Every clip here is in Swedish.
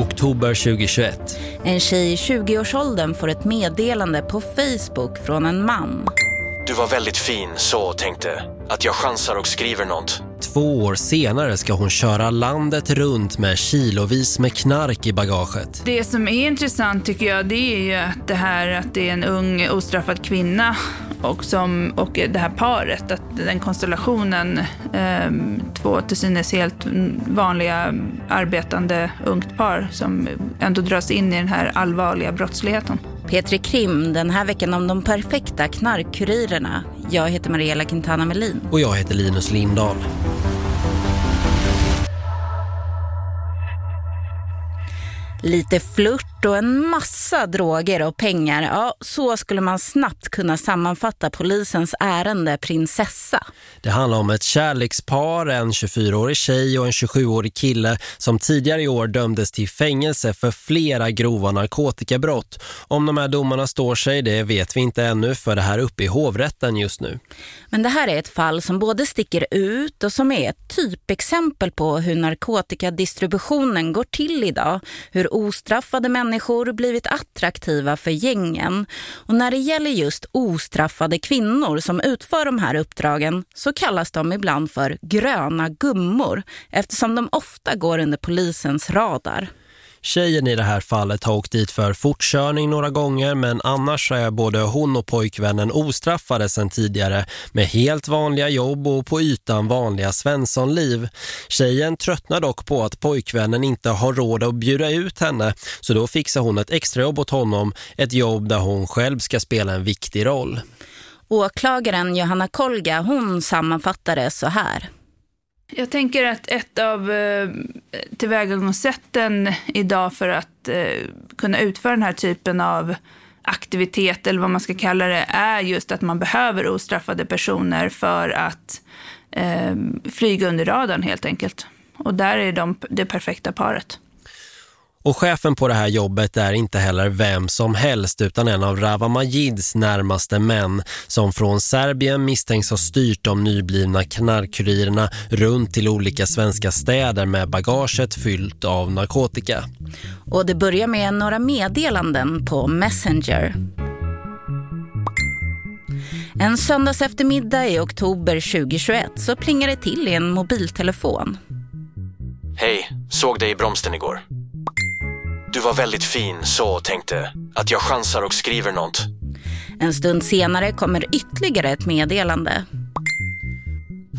Oktober 2021. En tjej i 20-årsåldern får ett meddelande på Facebook från en man. Du var väldigt fin så tänkte att jag chansar och skriver något. Två år senare ska hon köra landet runt med kilovis med knark i bagaget. Det som är intressant tycker jag det är ju att det här att det är en ung ostraffad kvinna och, som, och det här paret, att den konstellationen, eh, två till synes helt vanliga arbetande ungt par som ändå dras in i den här allvarliga brottsligheten. Petri Krim den här veckan om de perfekta knarkkurirerna. Jag heter Mariella Quintana Melin. Och jag heter Linus Lindahl. Lite flört och en massa droger och pengar. Ja, så skulle man snabbt kunna sammanfatta polisens ärende prinsessa. Det handlar om ett kärlekspar, en 24-årig tjej och en 27-årig kille som tidigare i år dömdes till fängelse för flera grova narkotikabrott. Om de här domarna står sig, det vet vi inte ännu för det här uppe i hovrätten just nu. Men det här är ett fall som både sticker ut och som är ett typexempel på hur narkotikadistributionen går till idag. Hur ostraffade människor blivit attraktiva för gängen. Och när det gäller just ostraffade kvinnor som utför de här uppdragen så kallas de ibland för gröna gummor eftersom de ofta går under polisens radar. Tjejen i det här fallet har åkt dit för fortkörning några gånger men annars är både hon och pojkvännen ostraffade sedan tidigare med helt vanliga jobb och på ytan vanliga svenssonliv. Tjejen tröttnar dock på att pojkvännen inte har råd att bjuda ut henne så då fixar hon ett extrajobb åt honom, ett jobb där hon själv ska spela en viktig roll. Åklagaren Johanna Kolga hon det så här. Jag tänker att ett av eh, tillvägagångssätten idag för att eh, kunna utföra den här typen av aktivitet eller vad man ska kalla det är just att man behöver ostraffade personer för att eh, flyga under radarn helt enkelt. Och där är de det perfekta paret. Och chefen på det här jobbet är inte heller vem som helst utan en av Rava Majids närmaste män som från Serbien misstänks ha styrt de nyblivna knarkkurirerna runt till olika svenska städer med bagaget fyllt av narkotika. Och det börjar med några meddelanden på Messenger. En söndags eftermiddag i oktober 2021 så plingar det till i en mobiltelefon. Hej, såg dig i bromsten igår. Du var väldigt fin så tänkte att jag chansar och skriver något. En stund senare kommer ytterligare ett meddelande.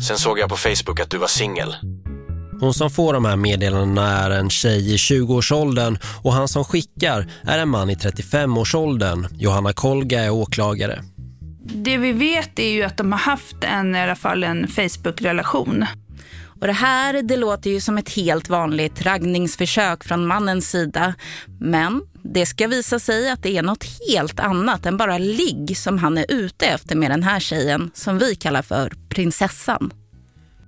Sen såg jag på Facebook att du var singel. Hon som får de här meddelandena är en tjej i 20-årsåldern och han som skickar är en man i 35-årsåldern. Johanna Kolga är åklagare. Det vi vet är ju att de har haft en, i alla fall en Facebook-relation. Och det här det låter ju som ett helt vanligt raggningsförsök från mannens sida. Men det ska visa sig att det är något helt annat än bara ligg som han är ute efter med den här tjejen som vi kallar för prinsessan.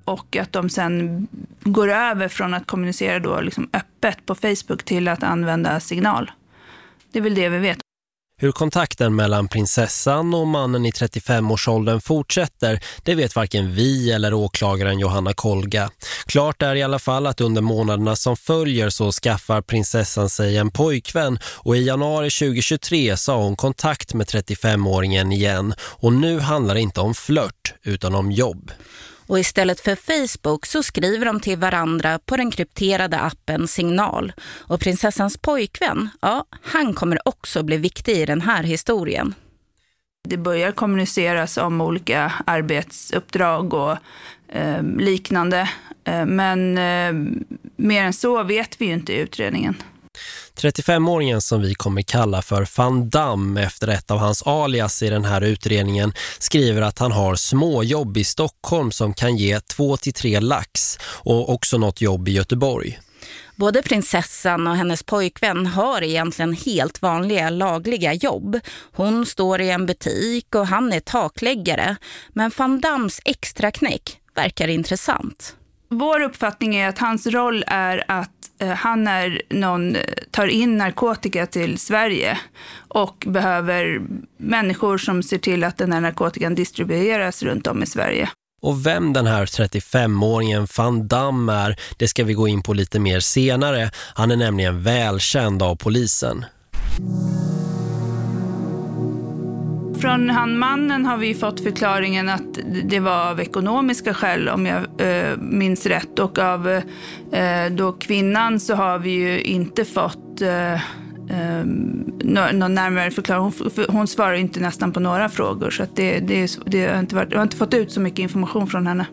Och att de sen går över från att kommunicera då liksom öppet på Facebook till att använda signal. Det är väl det vi vet. Hur kontakten mellan prinsessan och mannen i 35-årsåldern fortsätter, det vet varken vi eller åklagaren Johanna Kolga. Klart är i alla fall att under månaderna som följer så skaffar prinsessan sig en pojkvän och i januari 2023 sa hon kontakt med 35-åringen igen. Och nu handlar det inte om flört utan om jobb. Och istället för Facebook så skriver de till varandra på den krypterade appen Signal. Och prinsessans pojkvän, ja, han kommer också bli viktig i den här historien. Det börjar kommuniceras om olika arbetsuppdrag och eh, liknande. Eh, men eh, mer än så vet vi ju inte i utredningen. 35-åringen som vi kommer kalla för Van Damme efter ett av hans alias i den här utredningen skriver att han har småjobb i Stockholm som kan ge 2-3 lax och också något jobb i Göteborg. Både prinsessan och hennes pojkvän har egentligen helt vanliga lagliga jobb. Hon står i en butik och han är takläggare. Men Van Dams extra knäck verkar intressant. Vår uppfattning är att hans roll är att eh, han är någon, eh, tar in narkotika till Sverige och behöver människor som ser till att den här narkotikan distribueras runt om i Sverige. Och vem den här 35-åringen Van Damme är, det ska vi gå in på lite mer senare. Han är nämligen välkänd av polisen. Från han mannen har vi fått förklaringen att det var av ekonomiska skäl om jag eh, minns rätt. Och av eh, då kvinnan så har vi ju inte fått eh, eh någon närmare förklaring. Hon, hon svarar inte nästan på några frågor så att det, det, det har inte varit, jag har inte fått ut så mycket information från henne.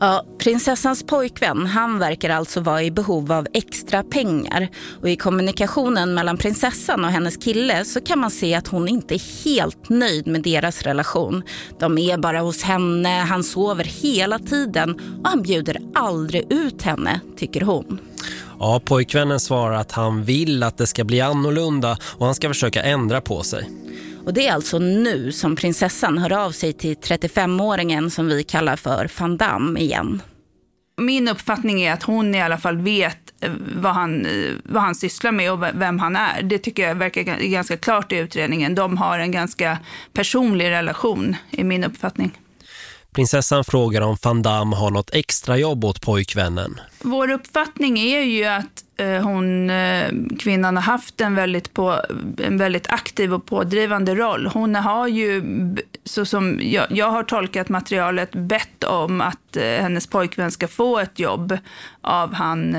Ja, prinsessans pojkvän, han verkar alltså vara i behov av extra pengar. Och i kommunikationen mellan prinsessan och hennes kille så kan man se att hon inte är helt nöjd med deras relation. De är bara hos henne, han sover hela tiden och han bjuder aldrig ut henne, tycker hon. Ja, pojkvännen svarar att han vill att det ska bli annorlunda och han ska försöka ändra på sig. Och det är alltså nu som prinsessan hör av sig till 35-åringen som vi kallar för Van Damme igen. Min uppfattning är att hon i alla fall vet eh, vad han, eh, vad han sysslar med och vem han är. Det tycker jag verkar ganska klart i utredningen. De har en ganska personlig relation i min uppfattning. Prinsessan frågar om Van Damme har något extra jobb åt pojkvännen. Vår uppfattning är ju att Eh, hon, eh, kvinnan har haft en väldigt, på, en väldigt aktiv och pådrivande roll. Hon har ju, så som jag, jag har tolkat materialet, bett om att eh, hennes pojkvän ska få ett jobb av han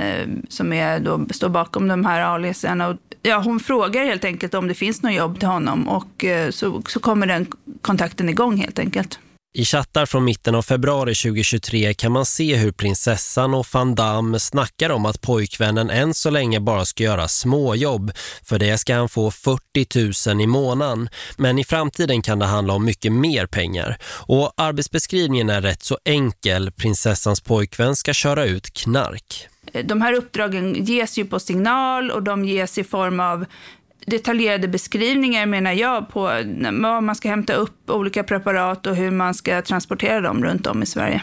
som är då, står bakom de här aliaserna. Ja, hon frågar helt enkelt om det finns något jobb till honom och så, så kommer den kontakten igång helt enkelt. I chattar från mitten av februari 2023 kan man se hur prinsessan och Van Damme snackar om att pojkvännen än så länge bara ska göra småjobb. För det ska han få 40 000 i månaden. Men i framtiden kan det handla om mycket mer pengar. Och arbetsbeskrivningen är rätt så enkel. Prinsessans pojkvän ska köra ut knark. De här uppdragen ges ju på signal och de ges i form av detaljerade beskrivningar menar jag på var man ska hämta upp olika preparat och hur man ska transportera dem runt om i Sverige.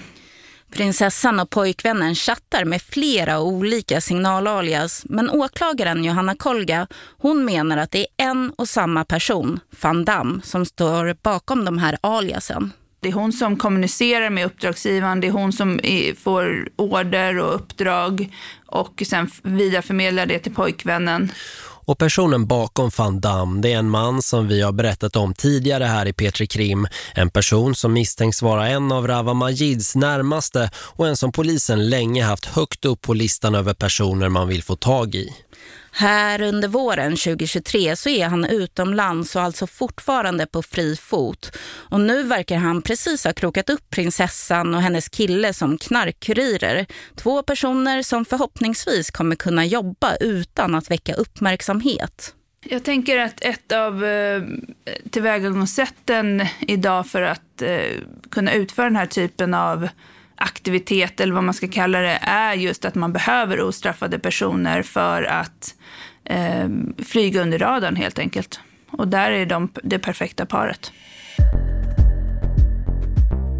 Prinsessan och pojkvännen chattar med flera olika signalalias men åklagaren Johanna Kolga hon menar att det är en och samma person, Van Damme, som står bakom de här aliasen. Det är hon som kommunicerar med uppdragsgivaren, det är hon som får order och uppdrag och sen vidareförmedlar det till pojkvännen. Och personen bakom Van Damme, det är en man som vi har berättat om tidigare här i Petri Krim. En person som misstänks vara en av Rava Majids närmaste och en som polisen länge haft högt upp på listan över personer man vill få tag i. Här under våren 2023 så är han utomlands och alltså fortfarande på fri fot. Och nu verkar han precis ha krokat upp prinsessan och hennes kille som knarkkurirer. Två personer som förhoppningsvis kommer kunna jobba utan att väcka uppmärksamhet. Jag tänker att ett av eh, tillvägagångssätten idag för att eh, kunna utföra den här typen av aktivitet eller vad man ska kalla det är just att man behöver ostraffade personer för att eh, flyga under radarn helt enkelt. Och där är de det perfekta paret.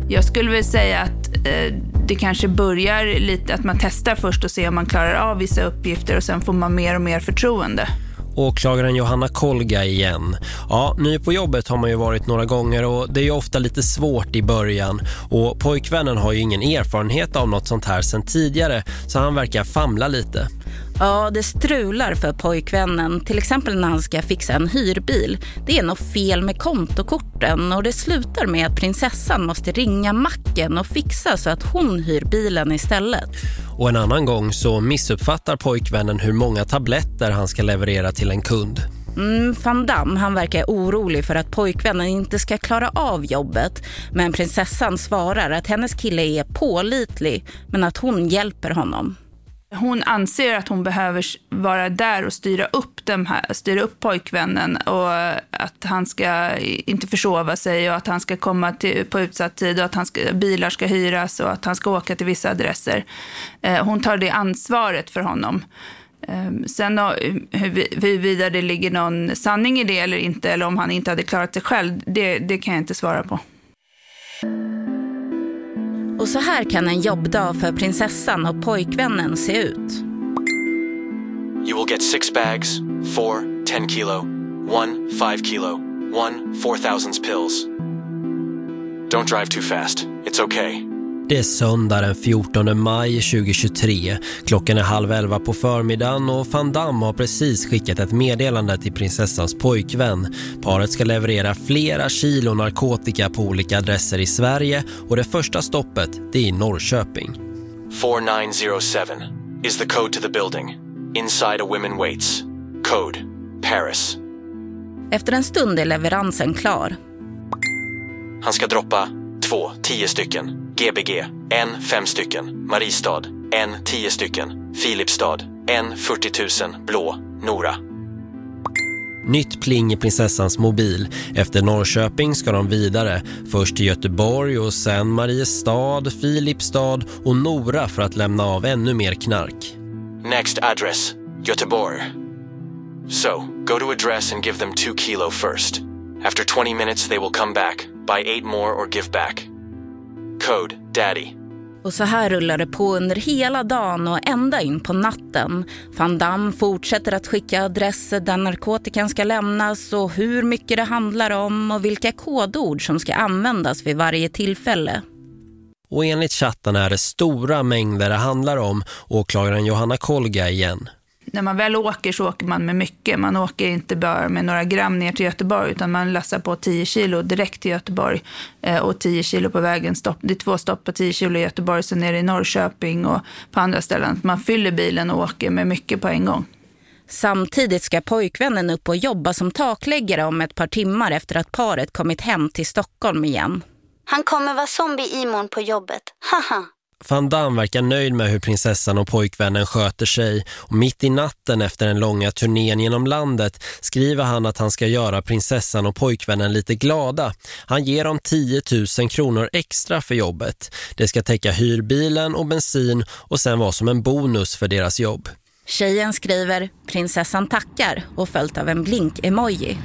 Jag skulle väl säga att eh, det kanske börjar lite att man testar först och ser om man klarar av vissa uppgifter och sen får man mer och mer förtroende. Åklagaren Johanna Kolga igen. Ja, ny på jobbet har man ju varit några gånger och det är ju ofta lite svårt i början. Och pojkvännen har ju ingen erfarenhet av något sånt här sedan tidigare så han verkar famla lite. Ja, det strular för pojkvännen, till exempel när han ska fixa en hyrbil. Det är något fel med kontokorten och det slutar med att prinsessan måste ringa macken och fixa så att hon hyr bilen istället. Och en annan gång så missuppfattar pojkvännen hur många tabletter han ska leverera till en kund. Mm, Van Damme, han verkar orolig för att pojkvännen inte ska klara av jobbet. Men prinsessan svarar att hennes kille är pålitlig men att hon hjälper honom. Hon anser att hon behöver vara där och styra upp, dem här, styra upp pojkvännen och att han ska inte försova sig och att han ska komma till, på utsatt tid och att han ska, bilar ska hyras och att han ska åka till vissa adresser. Eh, hon tar det ansvaret för honom. Ehm, sen huruvida det ligger någon sanning i det eller inte, eller om han inte hade klarat sig själv, det, det kan jag inte svara på. Och så här kan en jobbdag för prinsessan och pojkvännen se ut. You will get six bags, four 10 kilo, one 5 kilo, one 4000s pills. Don't drive too fast. It's okay. Det är söndag den 14 maj 2023. Klockan är halv elva på förmiddagen och Van Damme har precis skickat ett meddelande till prinsessans pojkvän. Paret ska leverera flera kilo narkotika på olika adresser i Sverige och det första stoppet det är i Norrköping. 4907 is the code to the building. Inside a women waits. Code Paris. Efter en stund är leveransen klar. Han ska droppa två, tio stycken. Gbg, en, fem stycken. Mariestad, en, tio stycken. Filipstad, en, 40 000. Blå, Nora. Nytt pling i prinsessans mobil. Efter Norrköping ska de vidare. Först till Göteborg och sen Mariestad, Filipstad och Nora för att lämna av ännu mer knark. Next address, Göteborg. So, go to address and give them two kilo first. After 20 minutes they will come back, buy eight more or give back. Code Daddy. Och så här rullar det på under hela dagen och ända in på natten. Van Damme fortsätter att skicka adresser där narkotikan ska lämnas och hur mycket det handlar om och vilka kodord som ska användas vid varje tillfälle. Och enligt chatten är det stora mängder det handlar om, åklagaren Johanna Kolga igen när man väl åker så åker man med mycket. Man åker inte bara med några gram ner till Göteborg utan man lassar på 10 kilo direkt till Göteborg eh, och 10 kilo på vägen. Stopp. Det är två stopp på 10 kilo i Göteborg, sen är det i Norrköping och på andra ställen. Man fyller bilen och åker med mycket på en gång. Samtidigt ska pojkvännen upp och jobba som takläggare om ett par timmar efter att paret kommit hem till Stockholm igen. Han kommer vara zombie imorgon på jobbet. Haha. Van Damme verkar nöjd med hur prinsessan och pojkvännen sköter sig och mitt i natten efter den långa turnén genom landet skriver han att han ska göra prinsessan och pojkvännen lite glada. Han ger dem 10 000 kronor extra för jobbet. Det ska täcka hyrbilen och bensin och sen vara som en bonus för deras jobb. Tjejen skriver prinsessan tackar och följt av en blink-emoji.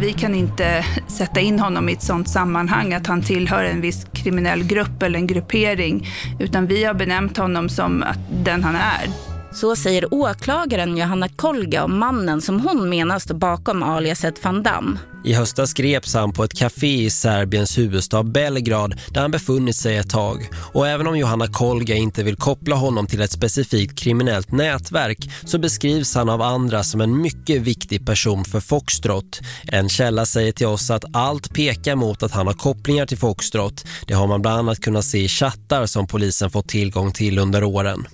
Vi kan inte sätta in honom i ett sådant sammanhang att han tillhör en viss kriminell grupp eller en gruppering, utan vi har benämnt honom som den han är. Så säger åklagaren Johanna Kolga om mannen som hon menar står bakom aliaset Van Damme. I höstas greps han på ett café i Serbiens huvudstad Belgrad där han befunnit sig ett tag. Och även om Johanna Kolga inte vill koppla honom till ett specifikt kriminellt nätverk så beskrivs han av andra som en mycket viktig person för Foxtrot. En källa säger till oss att allt pekar mot att han har kopplingar till Foxtrot. Det har man bland annat kunnat se i chattar som polisen fått tillgång till under åren.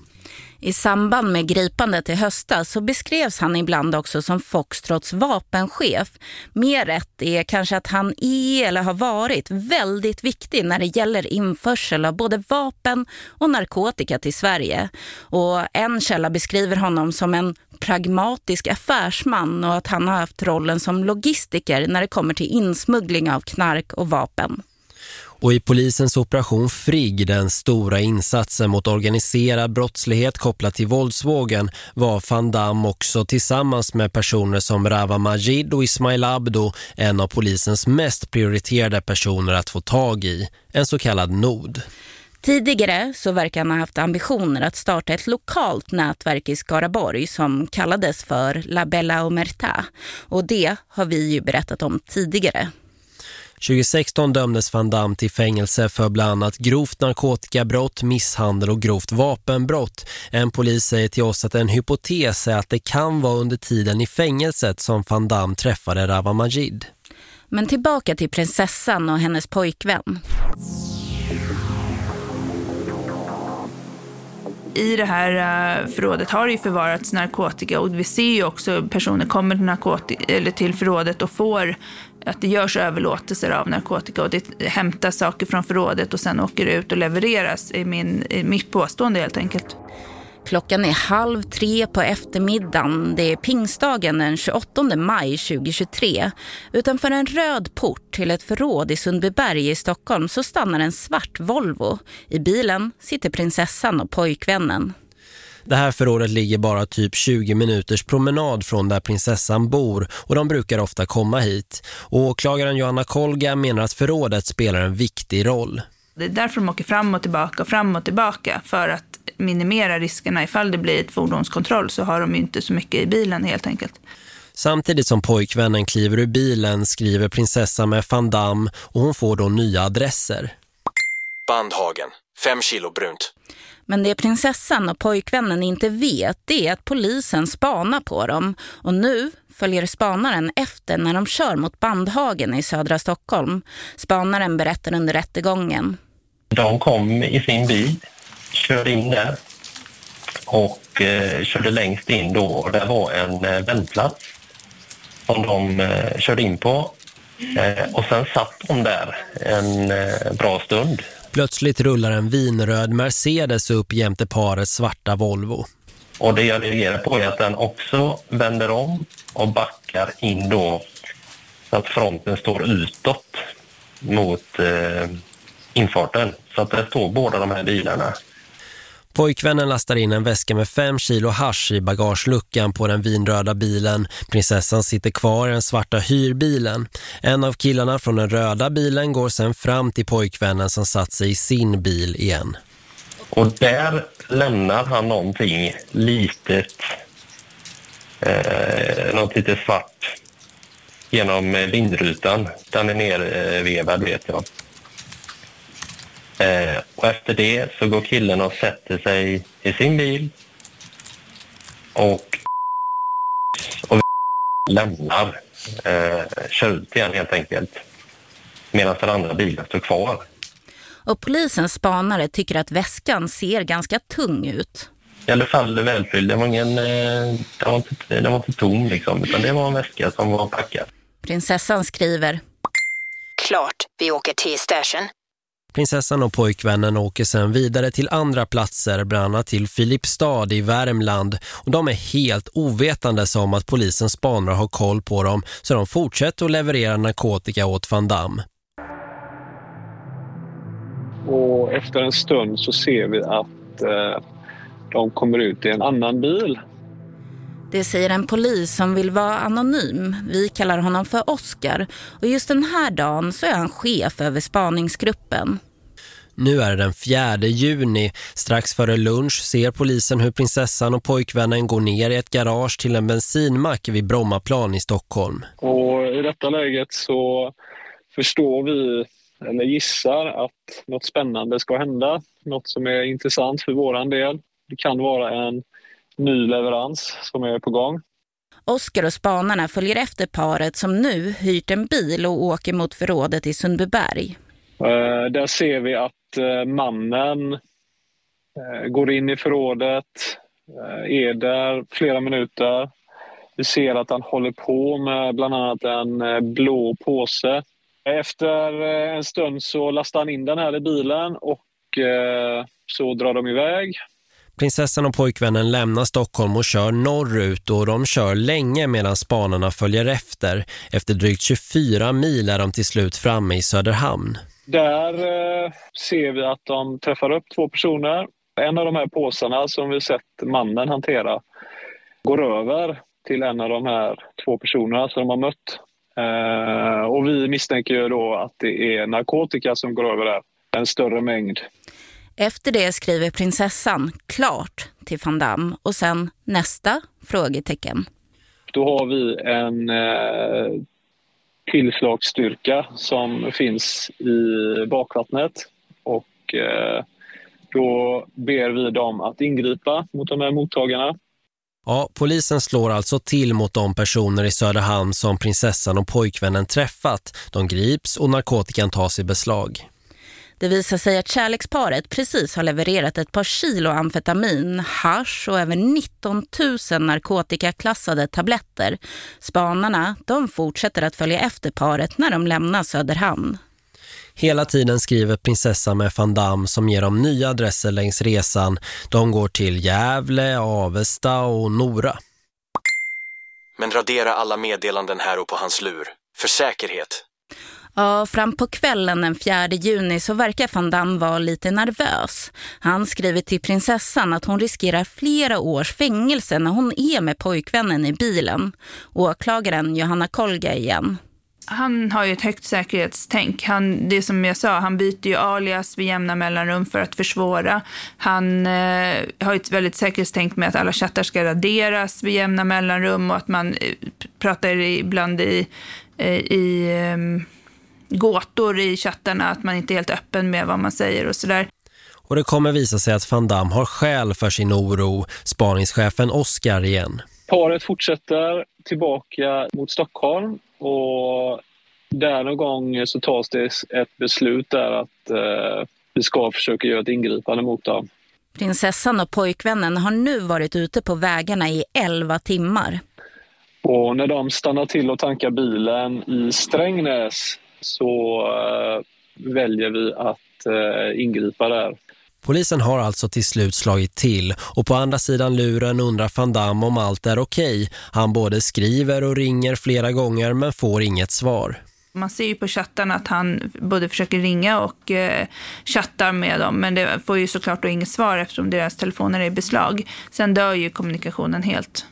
I samband med gripandet i höstas så beskrevs han ibland också som Foxtrots vapenchef. Mer rätt är kanske att han är eller har varit väldigt viktig när det gäller införsel av både vapen och narkotika till Sverige. Och en källa beskriver honom som en pragmatisk affärsman och att han har haft rollen som logistiker när det kommer till insmuggling av knark och vapen. Och i polisens operation Frigg, den stora insatsen mot organiserad brottslighet kopplat till våldsvågen, var Van Damme också tillsammans med personer som Rava Majid och Ismail Abdo en av polisens mest prioriterade personer att få tag i, en så kallad nod. Tidigare så verkar han ha haft ambitioner att starta ett lokalt nätverk i Skaraborg som kallades för La Bella Omerta. Och det har vi ju berättat om tidigare. 2016 dömdes Van Damme till fängelse för bland annat grovt narkotikabrott, misshandel och grovt vapenbrott. En polis säger till oss att en hypotes är att det kan vara under tiden i fängelset som Van Damme träffade Rava Majid. Men tillbaka till prinsessan och hennes pojkvän. i det här uh, förrådet har det ju förvarats narkotika och vi ser ju också personer kommer till, narkotika, eller till förrådet och får att det görs överlåtelser av narkotika och det hämtas saker från förrådet och sen åker det ut och levereras i, min, i mitt påstående helt enkelt. Klockan är halv tre på eftermiddagen. Det är pingstdagen den 28 maj 2023. Utanför en röd port till ett förråd i Sundbyberg i Stockholm så stannar en svart Volvo. I bilen sitter prinsessan och pojkvännen. Det här förrådet ligger bara typ 20 minuters promenad från där prinsessan bor och de brukar ofta komma hit. Och åklagaren Johanna Kolga menar att förrådet spelar en viktig roll. Det är därför de åker fram och tillbaka och fram och tillbaka för att minimera riskerna ifall det blir ett fordonskontroll så har de ju inte så mycket i bilen helt enkelt. Samtidigt som pojkvännen kliver ur bilen skriver prinsessan med Van Damme och hon får då nya adresser. Bandhagen. Fem kilo brunt. Men det prinsessan och pojkvännen inte vet det är att polisen spanar på dem. Och nu följer spanaren efter när de kör mot Bandhagen i södra Stockholm. Spanaren berättar under rättegången. De kom i sin bil, körde in där och eh, körde längst in då och det var en eh, vändplats som de eh, körde in på eh, och sen satt de där en eh, bra stund. Plötsligt rullar en vinröd Mercedes upp jämte parets svarta Volvo. Och det jag reagerar på är att den också vänder om och backar in då så att fronten står utåt mot eh, infarten. Så att det står båda de här bilarna. Pojkvännen lastar in en väska med fem kilo hash i bagageluckan på den vinröda bilen. Prinsessan sitter kvar i den svarta hyrbilen. En av killarna från den röda bilen går sen fram till pojkvännen som satt sig i sin bil igen. Och där lämnar han någonting litet, eh, något lite svart genom vindrutan. Den är nervevad vet jag. Eh, och efter det så går killen och sätter sig i sin bil och, och lämnar, eh, kör ut igen helt enkelt. Medan den andra bilen står kvar. Och polisens spanare tycker att väskan ser ganska tung ut. I alla fall välfylld. Det var, ingen, eh, den var, inte, den var inte tom liksom, utan det var en väska som var packad. Prinsessan skriver Klart vi åker till stashen. Prinsessan och pojkvännen åker sedan vidare till andra platser, bland annat till Filipstad i Värmland. Och de är helt ovetande om att polisens spanare har koll på dem så de fortsätter att leverera narkotika åt Van Damme. Och efter en stund så ser vi att eh, de kommer ut i en annan bil. Det säger en polis som vill vara anonym. Vi kallar honom för Oscar. Och just den här dagen så är han chef över spaningsgruppen. Nu är det den 4 juni. Strax före lunch ser polisen hur prinsessan och pojkvännen går ner i ett garage till en bensinmack vid Brommaplan i Stockholm. Och i detta läget så förstår vi, eller gissar, att något spännande ska hända. Något som är intressant för våran del. Det kan vara en ny leverans som är på gång. Oskar och spanarna följer efter paret som nu hyrt en bil och åker mot förrådet i Sundbyberg. Eh, där ser vi att Eh, mannen eh, går in i förrådet, eh, är där flera minuter. Vi ser att han håller på med bland annat en blå påse. Efter en stund så lastar han in den här i bilen och så drar de iväg. Prinsessan och pojkvännen lämnar Stockholm och kör norrut och de kör länge medan spanarna följer efter. Efter drygt 24 mil är de till slut framme i Söderhamn. Där eh, ser vi att de träffar upp två personer. En av de här påsarna som vi sett mannen hantera går över till en av de här två personerna som de har mött. Eh, och vi misstänker ju då att det är narkotika som går över där. En större mängd. Efter det skriver prinsessan klart till Van Damme och sen nästa frågetecken. Då har vi en eh, tillslagsstyrka som finns i bakvattnet och eh, då ber vi dem att ingripa mot de här mottagarna. Ja, polisen slår alltså till mot de personer i Söderhamn som prinsessan och pojkvännen träffat. De grips och narkotikan tas i beslag. Det visar sig att kärleksparet precis har levererat ett par kilo amfetamin, hash och över 19 000 narkotikaklassade tabletter. Spanarna de fortsätter att följa efter paret när de lämnar Söderhamn. Hela tiden skriver prinsessan med Van Damme som ger dem nya adresser längs resan. De går till Gävle, Avesta och Nora. Men radera alla meddelanden här och på hans lur. För säkerhet. Ja, fram på kvällen den 4 juni så verkar Van Damme vara lite nervös. Han skriver till prinsessan att hon riskerar flera års fängelse när hon är med pojkvännen i bilen. Åklagaren Johanna Kolga igen. Han har ju ett högt säkerhetstänk. Han, det som jag sa, han byter ju alias vid jämna mellanrum för att försvåra. Han eh, har ett väldigt säkerhetstänk med att alla chattar ska raderas vid jämna mellanrum och att man eh, pratar ibland i, eh, i, i gåtor i chattarna, att man inte är helt öppen med vad man säger och sådär. Och det kommer visa sig att Van Damme har skäl för sin oro, spaningschefen Oskar igen. Paret fortsätter tillbaka mot Stockholm och där någon gång så tas det ett beslut där att eh, vi ska försöka göra ett ingripande mot dem. Prinsessan och pojkvännen har nu varit ute på vägarna i 11 timmar. Och när de stannar till och tankar bilen i Strängnäs så eh, väljer vi att eh, ingripa där. Polisen har alltså till slut slagit till och på andra sidan luren undrar Van Damme om allt är okej. Han både skriver och ringer flera gånger men får inget svar. Man ser ju på chattarna att han både försöker ringa och eh, chattar med dem, men det får ju såklart då inget svar eftersom deras telefoner är i beslag. Sen dör ju kommunikationen helt.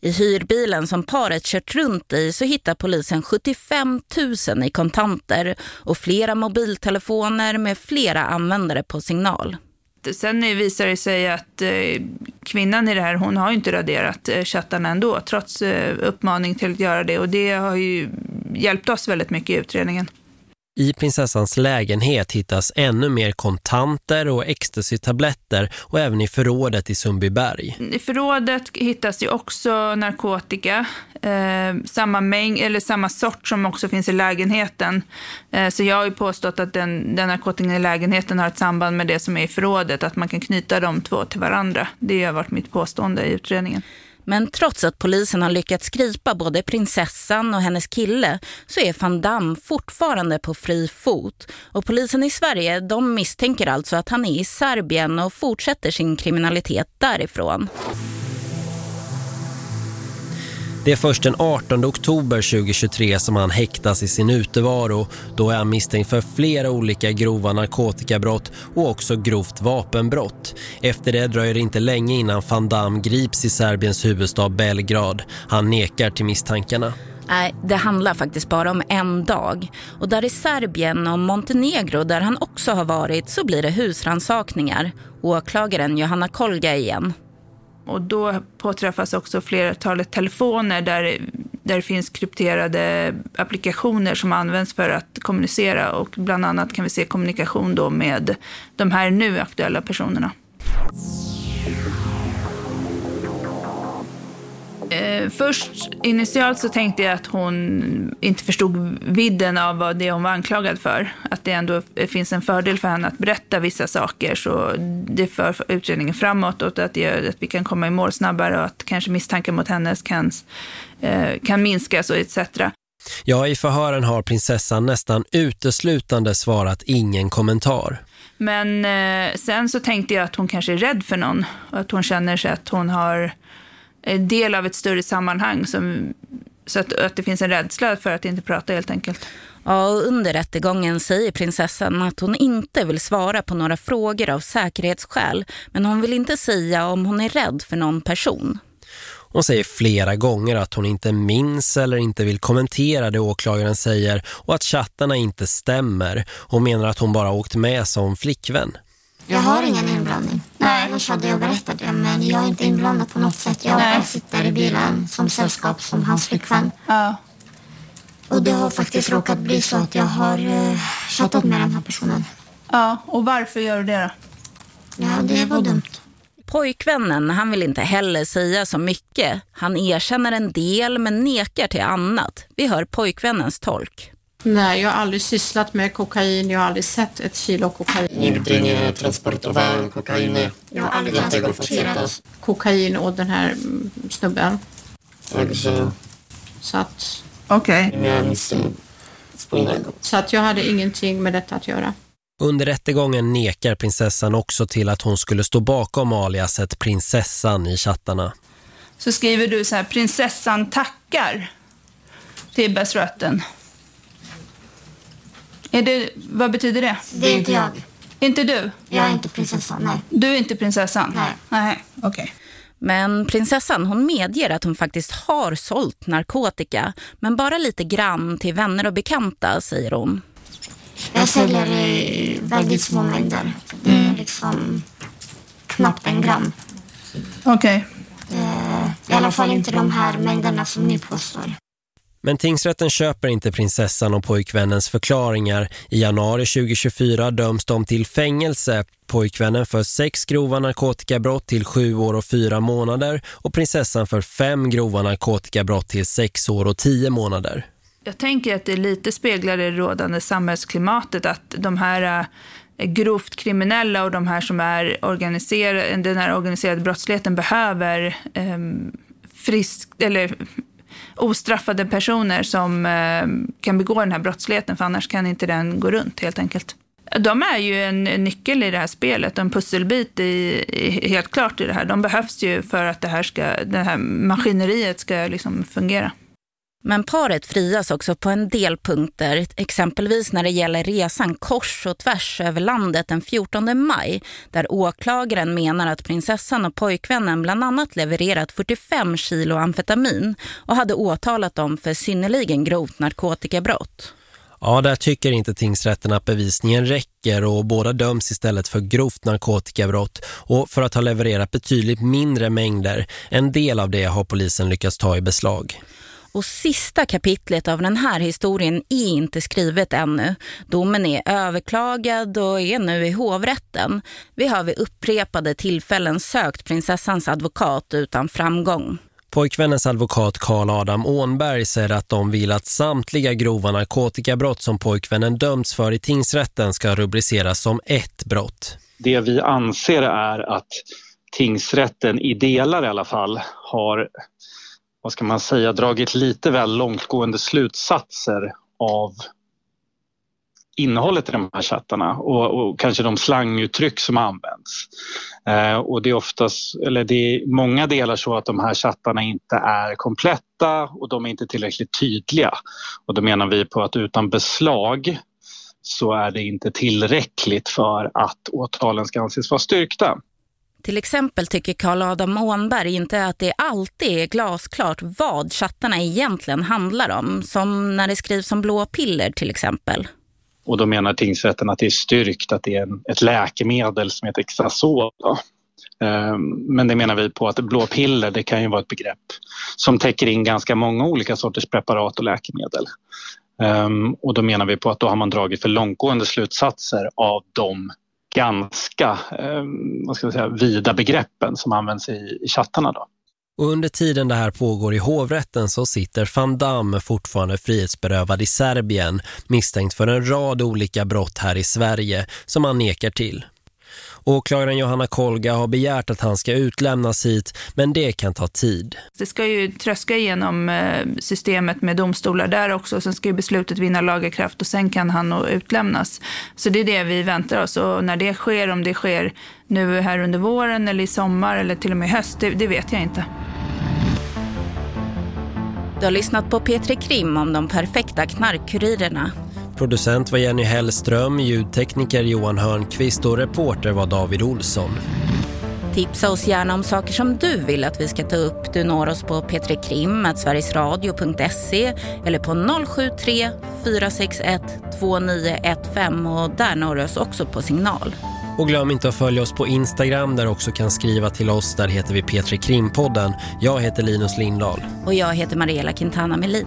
I hyrbilen som paret kört runt i så hittar polisen 75 000 i kontanter och flera mobiltelefoner med flera användare på signal. Sen visar det sig att eh, kvinnan i det här, hon har inte raderat eh, chattarna ändå, trots eh, uppmaning till att göra det. Och det har ju hjälpt oss väldigt mycket i utredningen. I prinsessans lägenhet hittas ännu mer kontanter och ecstasy-tabletter och även i förrådet i Sundbyberg. I förrådet hittas ju också narkotika, eh, samma mängd eller samma sort som också finns i lägenheten. Eh, så jag har ju påstått att den, den narkotikan i lägenheten har ett samband med det som är i förrådet, att man kan knyta de två till varandra. Det har varit mitt påstående i utredningen. Men trots att polisen har lyckats gripa både prinsessan och hennes kille så är Van Damme fortfarande på fri fot. Och polisen i Sverige de misstänker alltså att han är i Serbien och fortsätter sin kriminalitet därifrån. Det är först den 18 oktober 2023 som han häktas i sin utevaro. Då är han misstänkt för flera olika grova narkotikabrott och också grovt vapenbrott. Efter det dröjer det inte länge innan Van Damme grips i Serbiens huvudstad Belgrad. Han nekar till misstankarna. Nej, det handlar faktiskt bara om en dag. Och där i Serbien och Montenegro där han också har varit så blir det husransakningar. Åklagaren Johanna Kolga igen. Och då påträffas också flertalet telefoner där, där det finns krypterade applikationer som används för att kommunicera. Och bland annat kan vi se kommunikation då med de här nu aktuella personerna. Eh, först initialt så tänkte jag att hon inte förstod vidden av vad det hon var anklagad för. Att det ändå finns en fördel för henne att berätta vissa saker så det för utredningen framåt och att, det, att vi kan komma i mål snabbare och att kanske misstankar mot henne kan, eh, kan minskas och etc. Ja, i förhören har prinsessan nästan uteslutande svarat ingen kommentar. Men eh, sen så tänkte jag att hon kanske är rädd för någon och att hon känner sig att hon har del av ett större sammanhang. Som, så att, att det finns en rädsla för att inte prata helt enkelt. Ja, och under rättegången säger prinsessan att hon inte vill svara på några frågor av säkerhetsskäl. Men hon vill inte säga om hon är rädd för någon person. Hon säger flera gånger att hon inte minns eller inte vill kommentera det åklagaren säger och att chattarna inte stämmer. Hon menar att hon bara åkt med som flickvän. Jag har ingen inblandning. Nej, annars hade jag berättat det. Men jag är inte inblandad på något sätt. Jag Nej. sitter i bilen som sällskap som hans flickvän. Ja. Och det har faktiskt råkat bli så att jag har uh, chattat med den här personen. Ja, och varför gör du det då? Ja, det var dumt. Pojkvännen han vill inte heller säga så mycket. Han erkänner en del men nekar till annat. Vi hör pojkvännens tolk. Nej, jag har aldrig sysslat med kokain. Jag har aldrig sett ett kilo kokain. Ingenting transportvar, kokain. Jag har aldrig transporterat kokain och den här mm, snubben. Också. Så att... Okej. Okay. Så att jag hade ingenting med detta att göra. Under rättegången nekar prinsessan också till att hon skulle stå bakom aliaset prinsessan i chattarna. Så skriver du så här, prinsessan tackar till Besröten. Är det, vad betyder det? Det är inte jag. Inte du? Jag är inte prinsessan, nej. Du är inte prinsessan? Nej. Nej, okej. Okay. Men prinsessan hon medger att hon faktiskt har sålt narkotika. Men bara lite grann till vänner och bekanta, säger hon. Jag säljer i väldigt små mängder. Det är liksom knappt en gram. Okej. Okay. I alla fall inte de här mängderna som ni påstår. Men tingsrätten köper inte prinsessan och pojkvännens förklaringar. I januari 2024 döms de till fängelse. Pojkvännen för sex grova narkotikabrott till sju år och fyra månader och prinsessan för fem grova narkotikabrott till sex år och tio månader. Jag tänker att det lite speglar det rådande samhällsklimatet att de här eh, grovt kriminella och de här som är organiserade, den här organiserade brottsligheten behöver eh, frisk, eller ostraffade personer som eh, kan begå den här brottsligheten, för annars kan inte den gå runt helt enkelt. De är ju en nyckel i det här spelet, en pusselbit i, i, helt klart i det här. De behövs ju för att det här, ska, det här maskineriet ska liksom fungera. Men paret frias också på en del punkter, exempelvis när det gäller resan kors och tvärs över landet den 14 maj, där åklagaren menar att prinsessan och pojkvännen bland annat levererat 45 kilo amfetamin och hade åtalat dem för synnerligen grovt narkotikabrott. Ja, där tycker inte tingsrätten att bevisningen räcker och båda döms istället för grovt narkotikabrott och för att ha levererat betydligt mindre mängder. En del av det har polisen lyckats ta i beslag. Och sista kapitlet av den här historien är inte skrivet ännu. Domen är överklagad och är nu i hovrätten. Vi har vid upprepade tillfällen sökt prinsessans advokat utan framgång. Pojkvännens advokat Karl Adam Ånberg säger att de vill att samtliga grova narkotikabrott som pojkvännen dömts för i tingsrätten ska rubriceras som ett brott. Det vi anser är att tingsrätten i delar i alla fall har vad ska man säga, dragit lite väl långtgående slutsatser av innehållet i de här chattarna och, och kanske de slanguttryck som används. Eh, och det är oftast, eller det är många delar så att de här chattarna inte är kompletta och de är inte tillräckligt tydliga. Och då menar vi på att utan beslag så är det inte tillräckligt för att åtalen ska anses vara styrkta. Till exempel tycker Karl Adam Ånberg inte att det alltid är glasklart vad chattarna egentligen handlar om. Som när det skrivs om blå piller till exempel. Och då menar tingsrätten att det är styrkt att det är ett läkemedel som heter Xasol. Ehm, men det menar vi på att blå piller det kan ju vara ett begrepp som täcker in ganska många olika sorters preparat och läkemedel. Ehm, och då menar vi på att då har man dragit för långtgående slutsatser av de ganska eh, vad ska jag säga, vida begreppen som används i, i chattarna. Då. Och under tiden det här pågår i hovrätten så sitter Van Damme fortfarande frihetsberövad i Serbien misstänkt för en rad olika brott här i Sverige som han nekar till. Åklagaren Johanna Kolga har begärt att han ska utlämnas hit, men det kan ta tid. Det ska ju tröska igenom eh, systemet med domstolar där också. Sen ska ju beslutet vinna lagerkraft och sen kan han utlämnas. Så det är det vi väntar oss. Och när det sker, om det sker nu här under våren eller i sommar eller till och med i höst, det, det vet jag inte. Du har lyssnat på Petri Krim om de perfekta knarkkurirerna. Producent var Jenny Hellström, ljudtekniker Johan Hörnqvist och reporter var David Olsson. Tipsa oss gärna om saker som du vill att vi ska ta upp. Du når oss på p3krim.sverigesradio.se eller på 073 461 2915 och där når du oss också på signal. Och glöm inte att följa oss på Instagram där också kan skriva till oss. Där heter vi Petri Krimpodden. Jag heter Linus Lindahl. Och jag heter Mariella Quintana Melin.